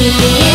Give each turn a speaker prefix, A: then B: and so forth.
A: to you.